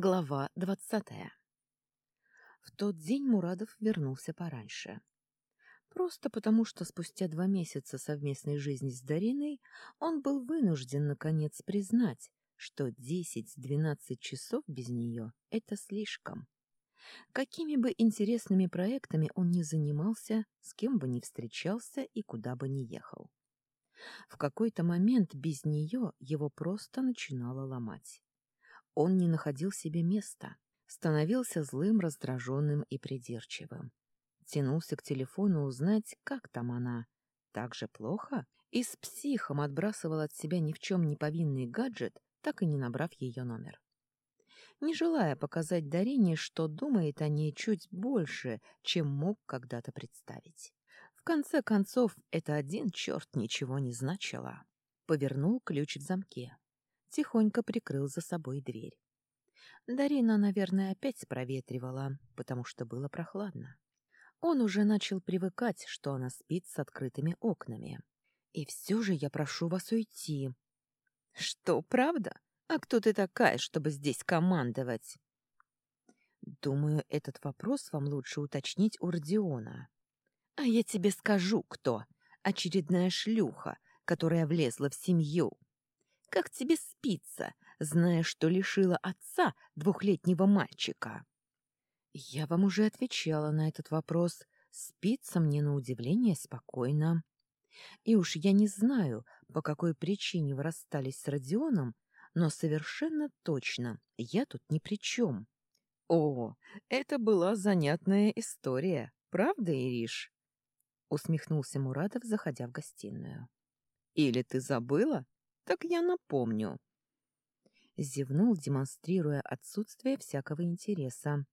Глава двадцатая В тот день Мурадов вернулся пораньше. Просто потому, что спустя два месяца совместной жизни с Дариной он был вынужден, наконец, признать, что десять-двенадцать часов без нее — это слишком. Какими бы интересными проектами он ни занимался, с кем бы ни встречался и куда бы ни ехал. В какой-то момент без нее его просто начинало ломать. Он не находил себе места, становился злым, раздраженным и придирчивым. Тянулся к телефону узнать, как там она. Так же плохо? И с психом отбрасывал от себя ни в чем не повинный гаджет, так и не набрав ее номер. Не желая показать Дарине, что думает о ней чуть больше, чем мог когда-то представить. В конце концов, это один черт ничего не значило. Повернул ключ в замке тихонько прикрыл за собой дверь. Дарина, наверное, опять проветривала, потому что было прохладно. Он уже начал привыкать, что она спит с открытыми окнами. И все же я прошу вас уйти. Что, правда? А кто ты такая, чтобы здесь командовать? Думаю, этот вопрос вам лучше уточнить у Родиона. А я тебе скажу, кто. Очередная шлюха, которая влезла в семью. Как тебе спится, зная, что лишила отца двухлетнего мальчика? Я вам уже отвечала на этот вопрос. Спится мне на удивление спокойно. И уж я не знаю, по какой причине вы расстались с Родионом, но совершенно точно я тут ни при чем. О, это была занятная история, правда, Ириш? Усмехнулся Муратов, заходя в гостиную. Или ты забыла, так я напомню. Зевнул, демонстрируя отсутствие всякого интереса.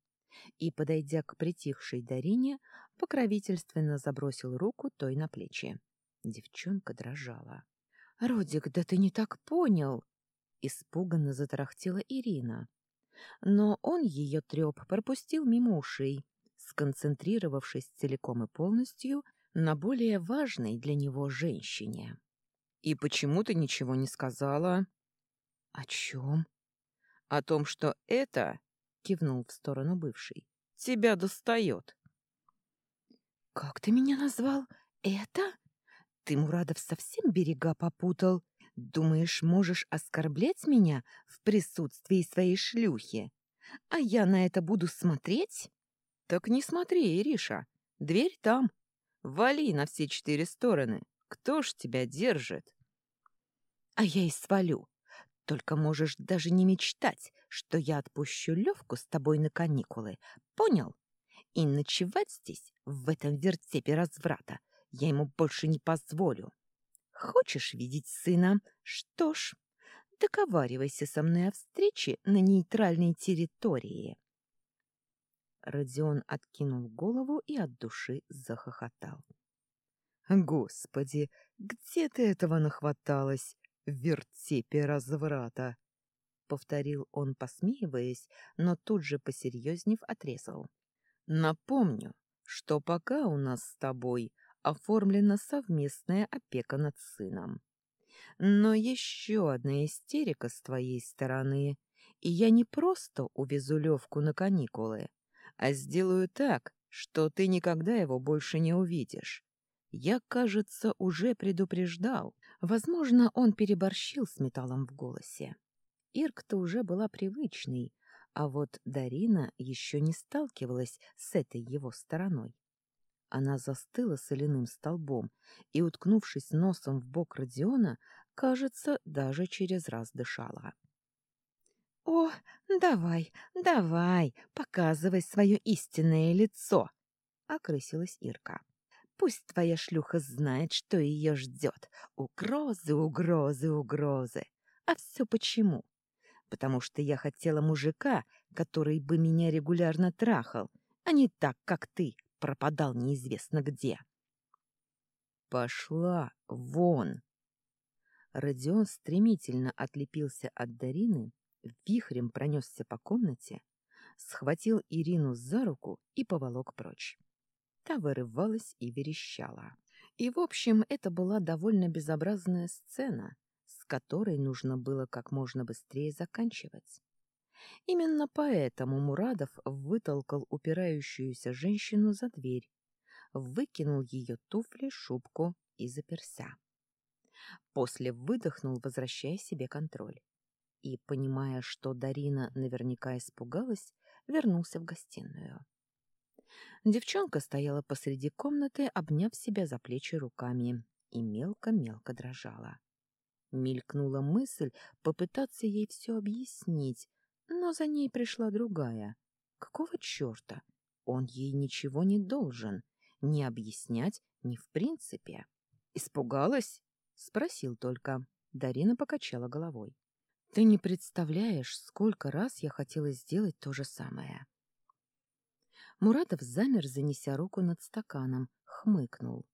И, подойдя к притихшей Дарине, покровительственно забросил руку той на плечи. Девчонка дрожала. — Родик, да ты не так понял! — испуганно затарахтела Ирина. Но он ее треп пропустил мимо ушей, сконцентрировавшись целиком и полностью на более важной для него женщине. «И почему ты ничего не сказала?» «О чем?» «О том, что это...» — кивнул в сторону бывшей. «Тебя достает». «Как ты меня назвал? Это? Ты, Мурадов, совсем берега попутал. Думаешь, можешь оскорблять меня в присутствии своей шлюхи? А я на это буду смотреть?» «Так не смотри, Ириша. Дверь там. Вали на все четыре стороны. Кто ж тебя держит?» а я и свалю. Только можешь даже не мечтать, что я отпущу Левку с тобой на каникулы. Понял? И ночевать здесь, в этом вертепе разврата, я ему больше не позволю. Хочешь видеть сына? Что ж, договаривайся со мной о встрече на нейтральной территории. Родион откинул голову и от души захохотал. Господи, где ты этого нахваталась? вертепе разврата, — повторил он, посмеиваясь, но тут же, посерьезнев, отрезал. — Напомню, что пока у нас с тобой оформлена совместная опека над сыном. Но еще одна истерика с твоей стороны, и я не просто увезу Левку на каникулы, а сделаю так, что ты никогда его больше не увидишь. Я, кажется, уже предупреждал. Возможно, он переборщил с металлом в голосе. Ирк-то уже была привычной, а вот Дарина еще не сталкивалась с этой его стороной. Она застыла соляным столбом и, уткнувшись носом в бок Родиона, кажется, даже через раз дышала. — О, давай, давай, показывай свое истинное лицо! — окрысилась Ирка. Пусть твоя шлюха знает, что ее ждет. Угрозы, угрозы, угрозы. А все почему? Потому что я хотела мужика, который бы меня регулярно трахал, а не так, как ты, пропадал неизвестно где. Пошла вон! Родион стремительно отлепился от Дарины, вихрем пронесся по комнате, схватил Ирину за руку и поволок прочь. Та вырывалась и верещала. И, в общем, это была довольно безобразная сцена, с которой нужно было как можно быстрее заканчивать. Именно поэтому Мурадов вытолкал упирающуюся женщину за дверь, выкинул ее туфли, шубку и заперся. После выдохнул, возвращая себе контроль. И, понимая, что Дарина наверняка испугалась, вернулся в гостиную. Девчонка стояла посреди комнаты, обняв себя за плечи руками, и мелко-мелко дрожала. Мелькнула мысль попытаться ей все объяснить, но за ней пришла другая. Какого черта? Он ей ничего не должен, ни объяснять, ни в принципе. Испугалась? Спросил только. Дарина покачала головой. Ты не представляешь, сколько раз я хотела сделать то же самое. Муратов замер, занеся руку над стаканом, хмыкнул.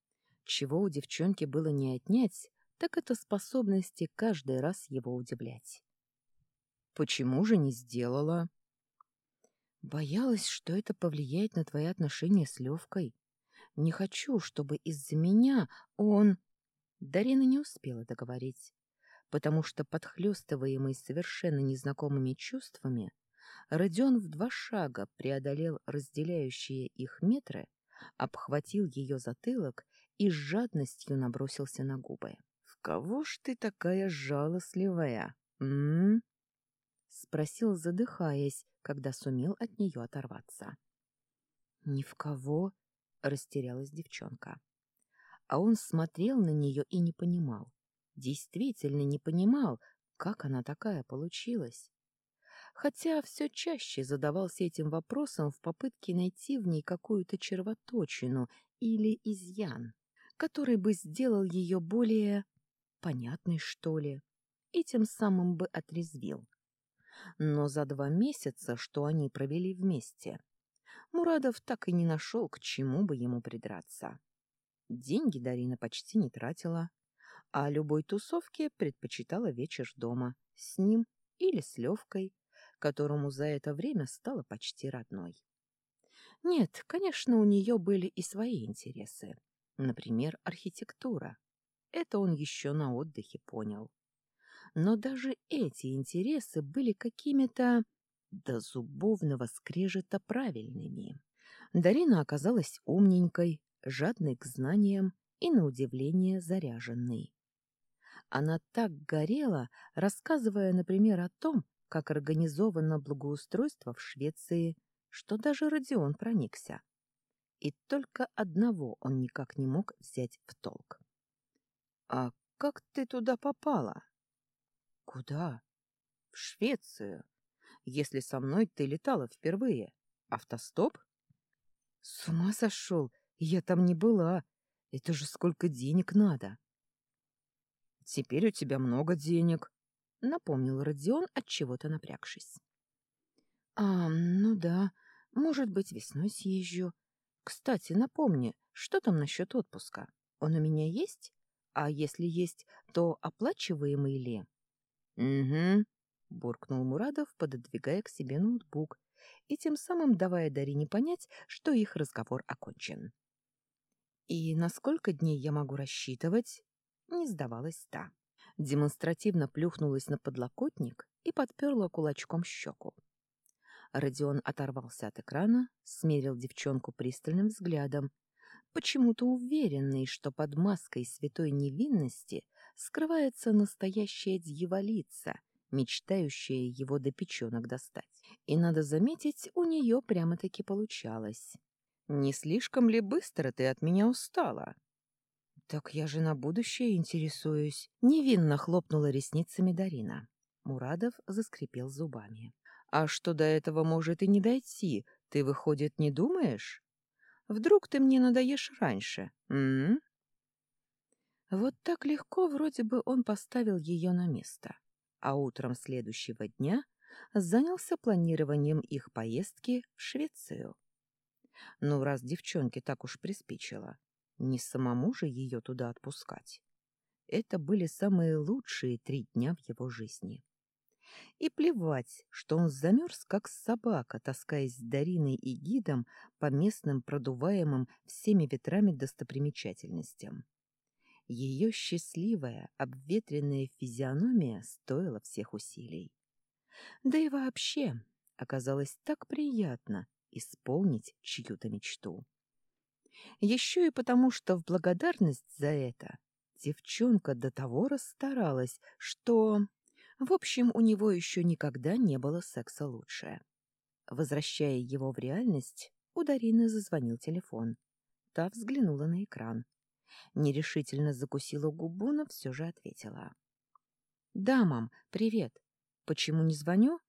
Чего у девчонки было не отнять, так это способности каждый раз его удивлять. Почему же не сделала? Боялась, что это повлияет на твои отношения с Левкой. Не хочу, чтобы из-за меня он... Дарина не успела договорить, потому что, подхлёстываемый совершенно незнакомыми чувствами, Родион в два шага преодолел разделяющие их метры, обхватил ее затылок и с жадностью набросился на губы. — В кого ж ты такая жалостливая, м? — спросил, задыхаясь, когда сумел от нее оторваться. — Ни в кого, — растерялась девчонка. А он смотрел на нее и не понимал. Действительно не понимал, как она такая получилась. Хотя все чаще задавался этим вопросом в попытке найти в ней какую-то червоточину или изъян, который бы сделал ее более понятной, что ли, и тем самым бы отрезвил. Но за два месяца, что они провели вместе, Мурадов так и не нашел, к чему бы ему придраться. Деньги Дарина почти не тратила, а любой тусовке предпочитала вечер дома, с ним или с Левкой, которому за это время стала почти родной. Нет, конечно, у нее были и свои интересы. Например, архитектура. Это он еще на отдыхе понял. Но даже эти интересы были какими-то до зубовного скрежета правильными. Дарина оказалась умненькой, жадной к знаниям и, на удивление, заряженной. Она так горела, рассказывая, например, о том, как организовано благоустройство в Швеции, что даже Родион проникся. И только одного он никак не мог взять в толк. — А как ты туда попала? — Куда? — В Швецию если со мной ты летала впервые? Автостоп? С ума сошел! Я там не была. Это же сколько денег надо. Теперь у тебя много денег, напомнил Родион, от чего-то напрягшись. А, ну да, может быть, весной съезжу. Кстати, напомни, что там насчет отпуска? Он у меня есть? А если есть, то оплачиваемый ли? Угу, буркнул Мурадов, пододвигая к себе ноутбук и тем самым давая Дарине понять, что их разговор окончен. «И на сколько дней я могу рассчитывать?» Не сдавалась та. Демонстративно плюхнулась на подлокотник и подперла кулачком щеку. Родион оторвался от экрана, смерил девчонку пристальным взглядом, почему-то уверенный, что под маской святой невинности скрывается настоящая дьяволица — мечтающая его до печенок достать. И, надо заметить, у нее прямо-таки получалось. «Не слишком ли быстро ты от меня устала?» «Так я же на будущее интересуюсь», — невинно хлопнула ресницами Дарина. Мурадов заскрипел зубами. «А что до этого может и не дойти, ты, выходит, не думаешь? Вдруг ты мне надоешь раньше, м, -м? Вот так легко вроде бы он поставил ее на место а утром следующего дня занялся планированием их поездки в Швецию. Ну, раз девчонке так уж приспичило, не самому же ее туда отпускать. Это были самые лучшие три дня в его жизни. И плевать, что он замерз, как собака, таскаясь с Дариной и гидом по местным продуваемым всеми ветрами достопримечательностям. Ее счастливая, обветренная физиономия стоила всех усилий. Да и вообще оказалось так приятно исполнить чью-то мечту. Еще и потому, что в благодарность за это девчонка до того расстаралась, что... В общем, у него еще никогда не было секса лучше. Возвращая его в реальность, у Дарины зазвонил телефон. Та взглянула на экран. Нерешительно закусила губу, но все же ответила. «Да, мам, привет. Почему не звоню?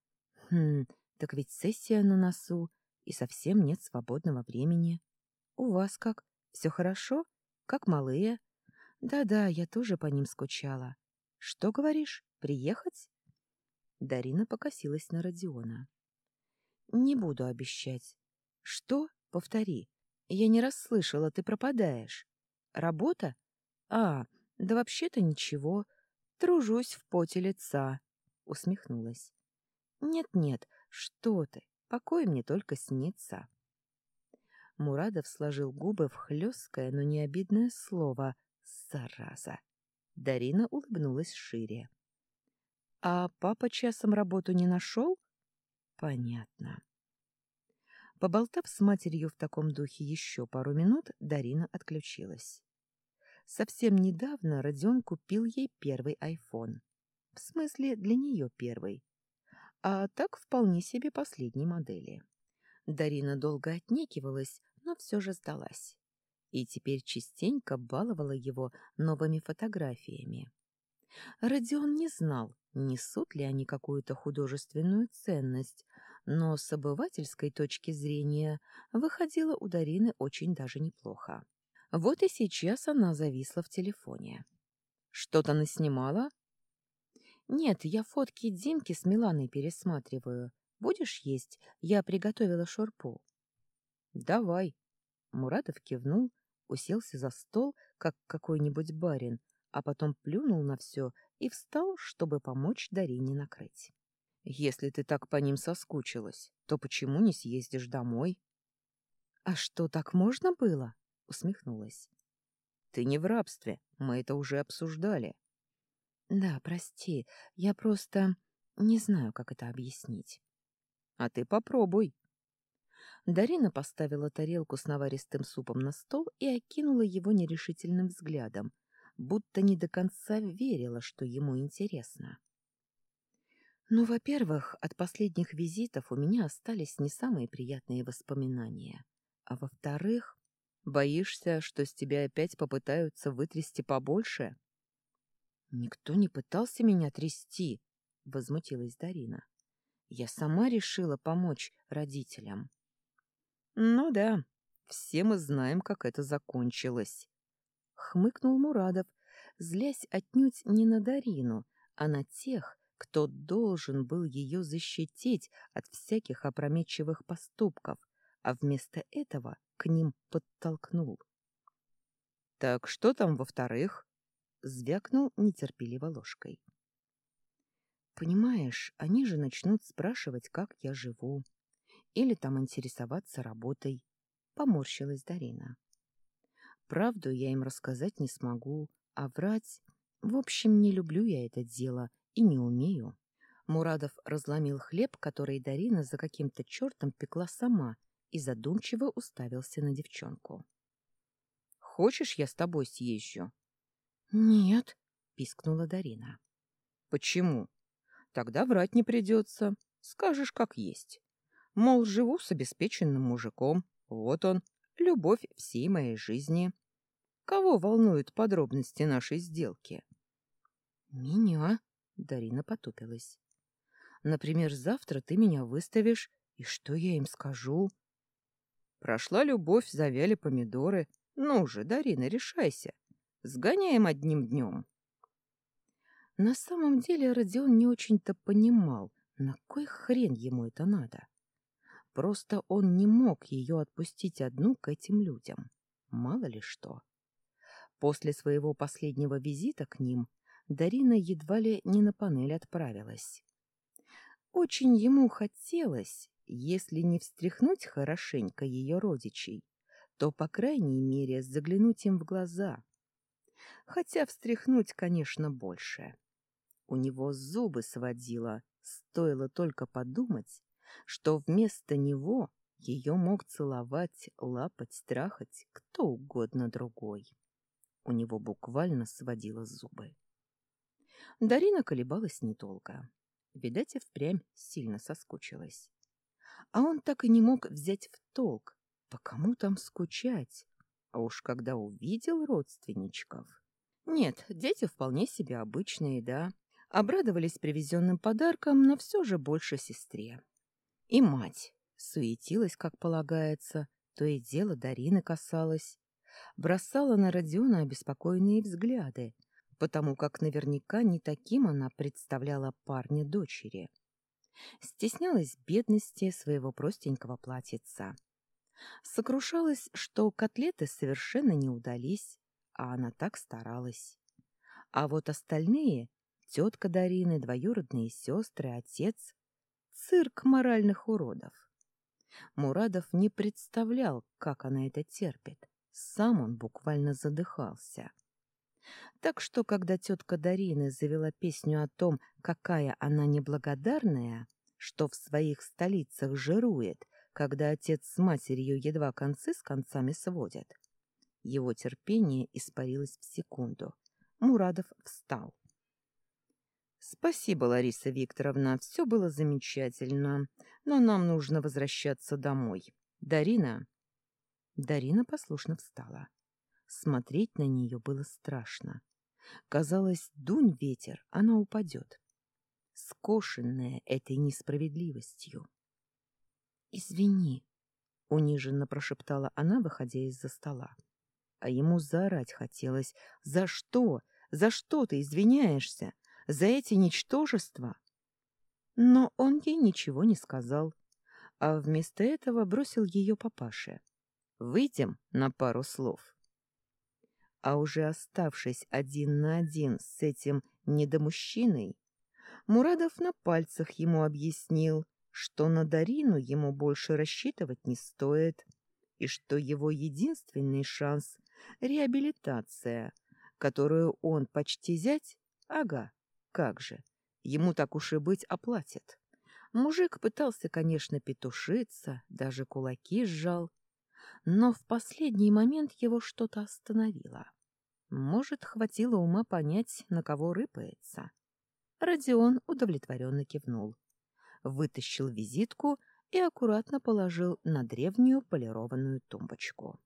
Хм, так ведь сессия на носу, и совсем нет свободного времени. У вас как? Все хорошо? Как малые? Да-да, я тоже по ним скучала. Что говоришь, приехать?» Дарина покосилась на Родиона. «Не буду обещать. Что? Повтори. Я не расслышала, ты пропадаешь. Работа? А, да вообще-то ничего. Тружусь в поте лица. Усмехнулась. Нет-нет, что ты, покой мне только снится. Мурадов сложил губы в хлесткое, но не обидное слово «зараза». Дарина улыбнулась шире. «А папа часом работу не нашел?» «Понятно». Поболтав с матерью в таком духе еще пару минут, Дарина отключилась. Совсем недавно Родион купил ей первый айфон. В смысле, для нее первый. А так вполне себе последней модели. Дарина долго отнекивалась, но все же сдалась. И теперь частенько баловала его новыми фотографиями. Родион не знал, несут ли они какую-то художественную ценность, но с обывательской точки зрения выходила у Дарины очень даже неплохо. Вот и сейчас она зависла в телефоне. «Что-то наснимала?» «Нет, я фотки Димки с Миланой пересматриваю. Будешь есть? Я приготовила шурпу». «Давай». Муратов кивнул, уселся за стол, как какой-нибудь барин, а потом плюнул на все и встал, чтобы помочь Дарине накрыть. Если ты так по ним соскучилась, то почему не съездишь домой? — А что, так можно было? — усмехнулась. — Ты не в рабстве, мы это уже обсуждали. — Да, прости, я просто не знаю, как это объяснить. — А ты попробуй. Дарина поставила тарелку с наваристым супом на стол и окинула его нерешительным взглядом, будто не до конца верила, что ему интересно. — ну, во-первых, от последних визитов у меня остались не самые приятные воспоминания. А во-вторых, боишься, что с тебя опять попытаются вытрясти побольше? Никто не пытался меня трясти, возмутилась Дарина. Я сама решила помочь родителям. Ну да, все мы знаем, как это закончилось. Хмыкнул Мурадов, злясь отнюдь не на Дарину, а на тех, кто должен был ее защитить от всяких опрометчивых поступков, а вместо этого к ним подтолкнул. «Так что там во-вторых?» — звякнул нетерпеливо ложкой. «Понимаешь, они же начнут спрашивать, как я живу, или там интересоваться работой», — поморщилась Дарина. «Правду я им рассказать не смогу, а врать... В общем, не люблю я это дело и не умею. Мурадов разломил хлеб, который Дарина за каким-то чертом пекла сама, и задумчиво уставился на девчонку. — Хочешь, я с тобой съезжу? — Нет, — пискнула Дарина. — Почему? Тогда врать не придется. Скажешь, как есть. Мол, живу с обеспеченным мужиком. Вот он, любовь всей моей жизни. Кого волнуют подробности нашей сделки? — Меня, Дарина потупилась. Например, завтра ты меня выставишь, и что я им скажу? Прошла любовь, завяли помидоры. Ну же, Дарина, решайся. Сгоняем одним днем. На самом деле Родион не очень-то понимал, на кой хрен ему это надо. Просто он не мог ее отпустить одну к этим людям. Мало ли что. После своего последнего визита к ним Дарина едва ли не на панель отправилась. Очень ему хотелось, если не встряхнуть хорошенько ее родичей, то, по крайней мере, заглянуть им в глаза. Хотя встряхнуть, конечно, больше. У него зубы сводило, Стоило только подумать, что вместо него ее мог целовать, лапать, трахать кто угодно другой. У него буквально сводило зубы. Дарина колебалась недолго. Видать, и впрямь сильно соскучилась. А он так и не мог взять в толк, по кому там скучать. А уж когда увидел родственничков... Нет, дети вполне себе обычные, да. Обрадовались привезенным подарком, но все же больше сестре. И мать суетилась, как полагается, то и дело Дарины касалась. Бросала на Родиона обеспокоенные взгляды, потому как наверняка не таким она представляла парня дочери. Стеснялась бедности своего простенького платьица. Сокрушалась, что котлеты совершенно не удались, а она так старалась. А вот остальные — тетка Дарины, двоюродные сестры, отец — цирк моральных уродов. Мурадов не представлял, как она это терпит. Сам он буквально задыхался. Так что, когда тетка Дарина завела песню о том, какая она неблагодарная, что в своих столицах жирует, когда отец с матерью едва концы с концами сводят, его терпение испарилось в секунду. Мурадов встал. «Спасибо, Лариса Викторовна, все было замечательно, но нам нужно возвращаться домой. Дарина...» Дарина послушно встала. Смотреть на нее было страшно. Казалось, дунь ветер, она упадет. Скошенная этой несправедливостью. «Извини», — униженно прошептала она, выходя из-за стола. А ему заорать хотелось. «За что? За что ты извиняешься? За эти ничтожества?» Но он ей ничего не сказал, а вместо этого бросил ее папаше. «Выйдем на пару слов» а уже оставшись один на один с этим недомужчиной, Мурадов на пальцах ему объяснил, что на Дарину ему больше рассчитывать не стоит, и что его единственный шанс — реабилитация, которую он почти зять, ага, как же, ему так уж и быть оплатит. Мужик пытался, конечно, петушиться, даже кулаки сжал, но в последний момент его что-то остановило. Может, хватило ума понять, на кого рыпается. Родион удовлетворенно кивнул. Вытащил визитку и аккуратно положил на древнюю полированную тумбочку.